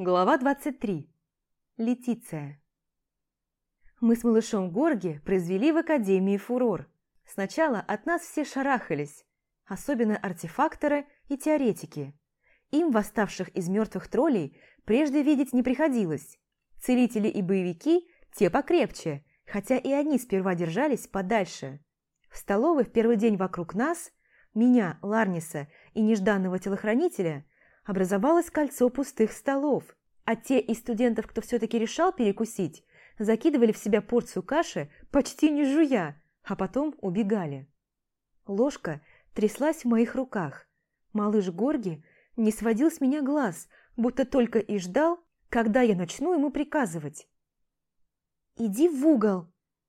Глава 23. Летиция. Мы с малышом Горги произвели в Академии фурор. Сначала от нас все шарахались, особенно артефакторы и теоретики. Им, восставших из мертвых троллей, прежде видеть не приходилось. Целители и боевики – те покрепче, хотя и они сперва держались подальше. В столовой в первый день вокруг нас, меня, Ларниса и нежданного телохранителя – образовалось кольцо пустых столов, а те из студентов, кто все-таки решал перекусить, закидывали в себя порцию каши, почти не жуя, а потом убегали. Ложка тряслась в моих руках. Малыш Горги не сводил с меня глаз, будто только и ждал, когда я начну ему приказывать. «Иди в угол,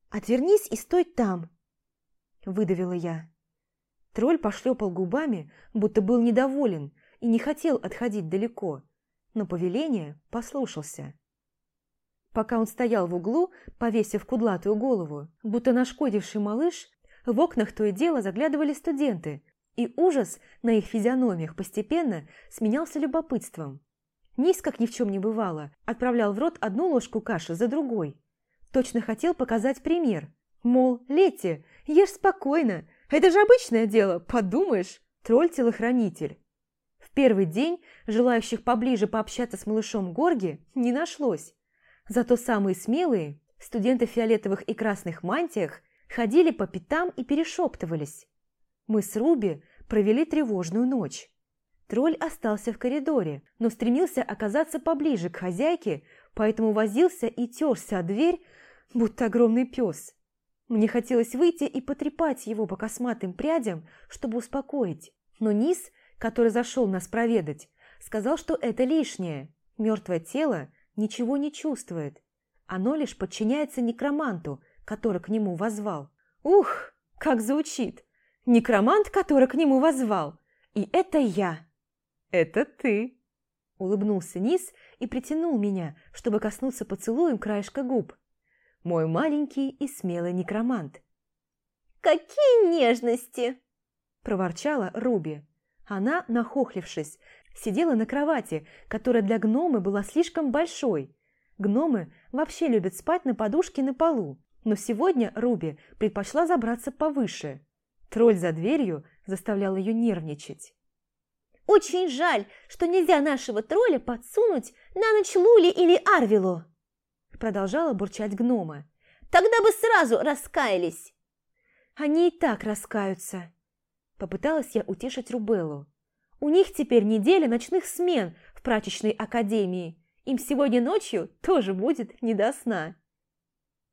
отвернись и стой там», – выдавила я. Тролль пошлепал губами, будто был недоволен, и не хотел отходить далеко, но повеление послушался. Пока он стоял в углу, повесив кудлатую голову, будто нашкодивший малыш, в окнах то и дело заглядывали студенты, и ужас на их физиономиях постепенно сменялся любопытством. Низ, как ни в чем не бывало, отправлял в рот одну ложку каши за другой. Точно хотел показать пример. Мол, Летти, ешь спокойно, это же обычное дело, подумаешь, тролль-телохранитель первый день желающих поближе пообщаться с малышом Горги не нашлось. Зато самые смелые, студенты в фиолетовых и красных мантиях, ходили по пятам и перешептывались. Мы с Руби провели тревожную ночь. Тролль остался в коридоре, но стремился оказаться поближе к хозяйке, поэтому возился и терся о дверь, будто огромный пес. Мне хотелось выйти и потрепать его по косматым прядям, чтобы успокоить, но Низ который зашел нас проведать, сказал, что это лишнее. Мертвое тело ничего не чувствует. Оно лишь подчиняется некроманту, который к нему возвал. Ух, как звучит! Некромант, который к нему возвал. И это я. Это ты. Улыбнулся Низ и притянул меня, чтобы коснуться поцелуем краешка губ. Мой маленький и смелый некромант. «Какие нежности!» – проворчала Руби. Она, нахохлившись, сидела на кровати, которая для гномы была слишком большой. Гномы вообще любят спать на подушке на полу, но сегодня Руби предпочла забраться повыше. Тролль за дверью заставлял ее нервничать. «Очень жаль, что нельзя нашего тролля подсунуть на ночь Лули или Арвилу!» Продолжала бурчать гнома. «Тогда бы сразу раскаялись!» «Они и так раскаются!» Попыталась я утешить Рубеллу. У них теперь неделя ночных смен в прачечной академии. Им сегодня ночью тоже будет не до сна.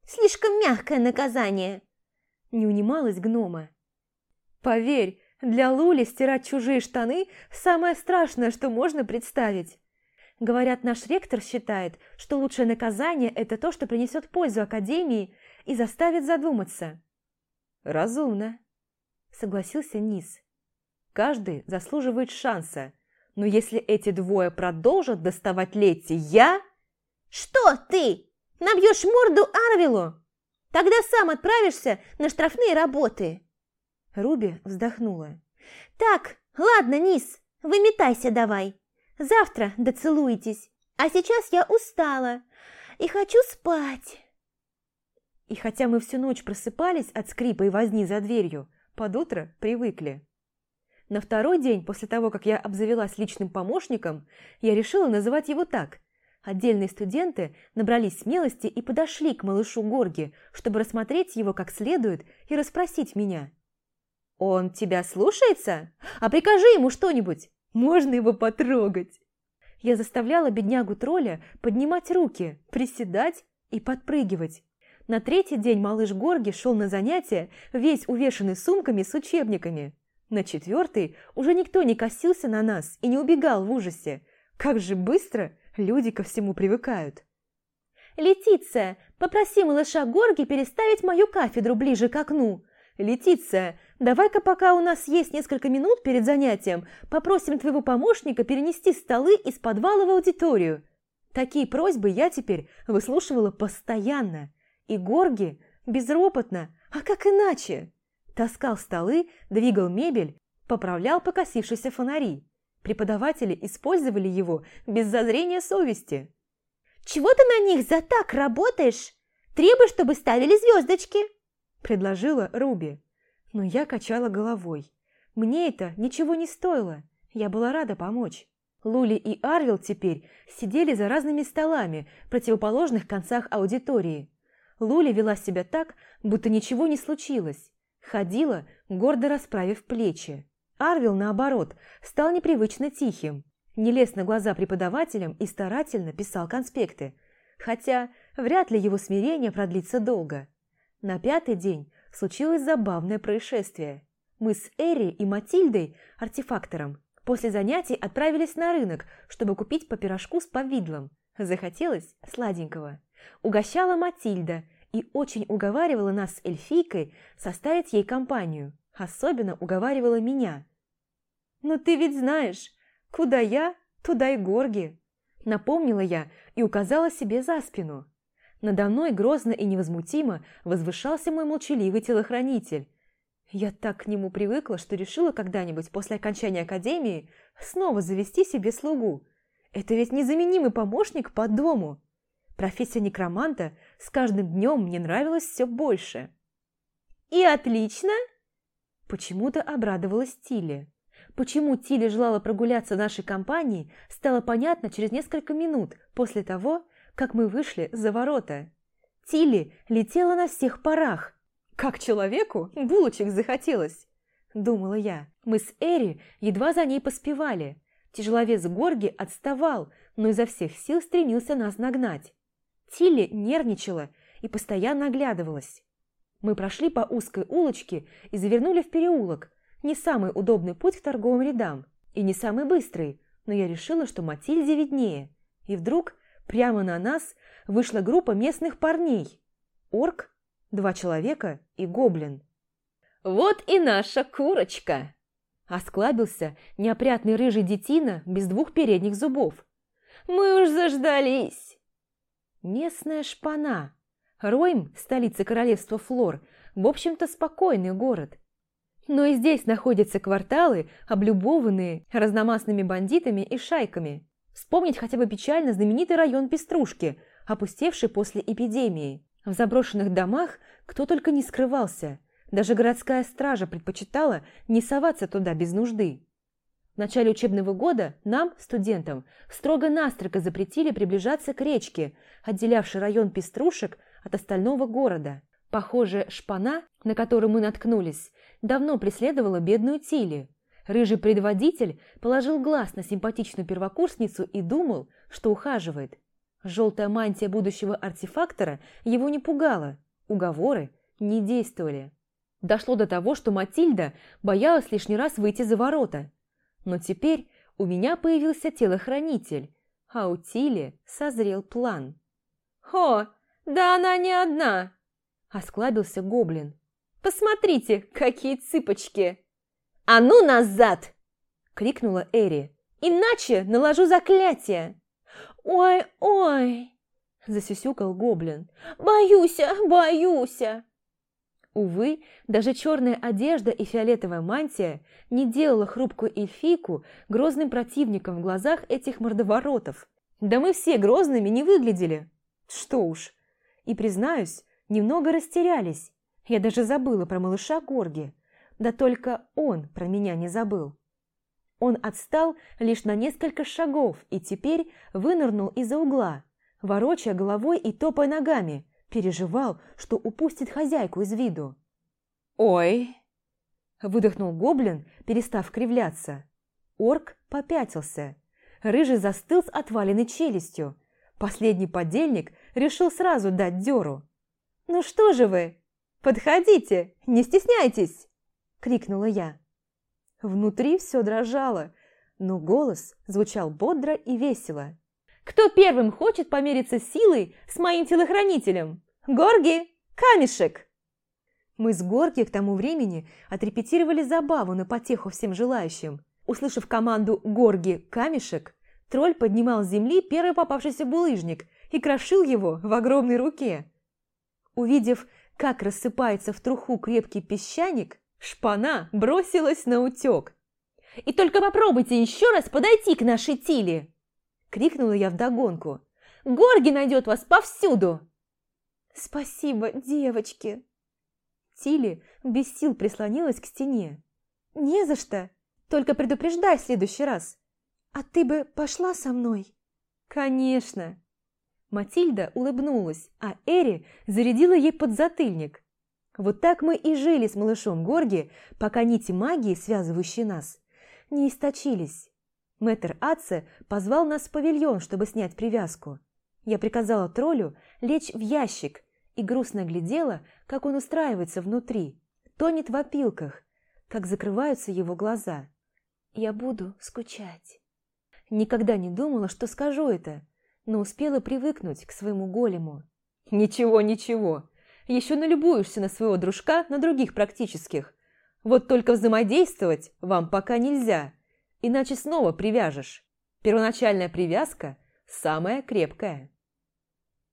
Слишком мягкое наказание. Не унималась гнома. Поверь, для Лули стирать чужие штаны – самое страшное, что можно представить. Говорят, наш ректор считает, что лучшее наказание – это то, что принесет пользу Академии и заставит задуматься. Разумно согласился Низ. Каждый заслуживает шанса, но если эти двое продолжат доставать Летти, я... Что ты? Набьешь морду Арвилу? Тогда сам отправишься на штрафные работы. Руби вздохнула. Так, ладно, Низ, выметайся давай. Завтра доцелуетесь. А сейчас я устала и хочу спать. И хотя мы всю ночь просыпались от скрипа и возни за дверью, под утро привыкли. На второй день после того, как я обзавелась личным помощником, я решила называть его так. Отдельные студенты набрались смелости и подошли к малышу Горги, чтобы рассмотреть его как следует и расспросить меня. «Он тебя слушается? А прикажи ему что-нибудь. Можно его потрогать». Я заставляла беднягу-тролля поднимать руки, приседать и подпрыгивать. На третий день малыш Горги шел на занятия, весь увешанный сумками с учебниками. На четвертый уже никто не косился на нас и не убегал в ужасе. Как же быстро люди ко всему привыкают. «Летиция, попроси малыша Горги переставить мою кафедру ближе к окну. Летиция, давай-ка пока у нас есть несколько минут перед занятием, попросим твоего помощника перенести столы из подвала в аудиторию». Такие просьбы я теперь выслушивала постоянно. И Горги безропотно, а как иначе? Таскал столы, двигал мебель, поправлял покосившиеся фонари. Преподаватели использовали его без зазрения совести. «Чего ты на них за так работаешь? Требуй, чтобы ставили звездочки!» предложила Руби. Но я качала головой. Мне это ничего не стоило. Я была рада помочь. Лули и Арвил теперь сидели за разными столами в противоположных концах аудитории. Лули вела себя так, будто ничего не случилось. Ходила, гордо расправив плечи. Арвил, наоборот, стал непривычно тихим. Не лез на глаза преподавателям и старательно писал конспекты. Хотя вряд ли его смирение продлится долго. На пятый день случилось забавное происшествие. Мы с Эри и Матильдой, артефактором, после занятий отправились на рынок, чтобы купить по пирожку с повидлом. Захотелось сладенького. Угощала Матильда и очень уговаривала нас с эльфийкой составить ей компанию. Особенно уговаривала меня. «Но ты ведь знаешь, куда я, туда и горги!» Напомнила я и указала себе за спину. Надо мной грозно и невозмутимо возвышался мой молчаливый телохранитель. Я так к нему привыкла, что решила когда-нибудь после окончания академии снова завести себе слугу. Это ведь незаменимый помощник по дому. Профессия некроманта с каждым днем мне нравилась все больше. «И отлично!» Почему-то обрадовалась Тиле. Почему Тиле желала прогуляться в нашей компании, стало понятно через несколько минут после того, как мы вышли за ворота. Тилли летела на всех парах. Как человеку булочек захотелось, думала я. Мы с Эри едва за ней поспевали. Тяжеловес Горги отставал, но изо всех сил стремился нас нагнать. Тилли нервничала и постоянно оглядывалась. Мы прошли по узкой улочке и завернули в переулок. Не самый удобный путь к торговым рядам и не самый быстрый, но я решила, что Матильде виднее. И вдруг Прямо на нас вышла группа местных парней. Орк, два человека и гоблин. «Вот и наша курочка!» Осклабился неопрятный рыжий детина без двух передних зубов. «Мы уж заждались!» Местная шпана. Ройм, столица королевства Флор, в общем-то спокойный город. Но и здесь находятся кварталы, облюбованные разномастными бандитами и шайками. Вспомнить хотя бы печально знаменитый район Пеструшки, опустевший после эпидемии. В заброшенных домах кто только не скрывался. Даже городская стража предпочитала не соваться туда без нужды. В начале учебного года нам, студентам, строго-настрого запретили приближаться к речке, отделявшей район Пеструшек от остального города. Похоже, шпана, на которую мы наткнулись, давно преследовала бедную Тили. Рыжий предводитель положил глаз на симпатичную первокурсницу и думал, что ухаживает. Желтая мантия будущего артефактора его не пугала, уговоры не действовали. Дошло до того, что Матильда боялась лишний раз выйти за ворота. Но теперь у меня появился телохранитель, а у Тили созрел план. «О, да она не одна!» – осклабился гоблин. «Посмотрите, какие цыпочки!» «А ну назад!» – крикнула Эри. «Иначе наложу заклятие!» «Ой-ой!» – засюсюкал гоблин. «Боюся, боюся!» Увы, даже черная одежда и фиолетовая мантия не делала хрупкую эльфийку грозным противником в глазах этих мордоворотов. Да мы все грозными не выглядели. Что уж. И, признаюсь, немного растерялись. Я даже забыла про малыша Горги. Да только он про меня не забыл. Он отстал лишь на несколько шагов и теперь вынырнул из-за угла, ворочая головой и топая ногами, переживал, что упустит хозяйку из виду. «Ой!» – выдохнул гоблин, перестав кривляться. Орк попятился. Рыжий застыл с отваленной челюстью. Последний подельник решил сразу дать дёру. «Ну что же вы? Подходите, не стесняйтесь!» – крикнула я. Внутри все дрожало, но голос звучал бодро и весело. «Кто первым хочет помериться силой с моим телохранителем? Горги! Камешек!» Мы с Горги к тому времени отрепетировали забаву на потеху всем желающим. Услышав команду «Горги! Камешек!», тролль поднимал с земли первый попавшийся булыжник и крошил его в огромной руке. Увидев, как рассыпается в труху крепкий песчаник, Шпана бросилась на утек. И только попробуйте еще раз подойти к нашей Тиле!» Крикнула я вдогонку. «Горги найдет вас повсюду!» «Спасибо, девочки!» Тили без сил прислонилась к стене. «Не за что! Только предупреждай в следующий раз! А ты бы пошла со мной?» «Конечно!» Матильда улыбнулась, а Эри зарядила ей подзатыльник. Вот так мы и жили с малышом Горги, пока нити магии, связывающие нас, не источились. Мэтр Атце позвал нас в павильон, чтобы снять привязку. Я приказала троллю лечь в ящик и грустно глядела, как он устраивается внутри, тонет в опилках, как закрываются его глаза. «Я буду скучать». Никогда не думала, что скажу это, но успела привыкнуть к своему голему. «Ничего, ничего, еще налюбуешься на своего дружка на других практических. Вот только взаимодействовать вам пока нельзя, иначе снова привяжешь. Первоначальная привязка самая крепкая».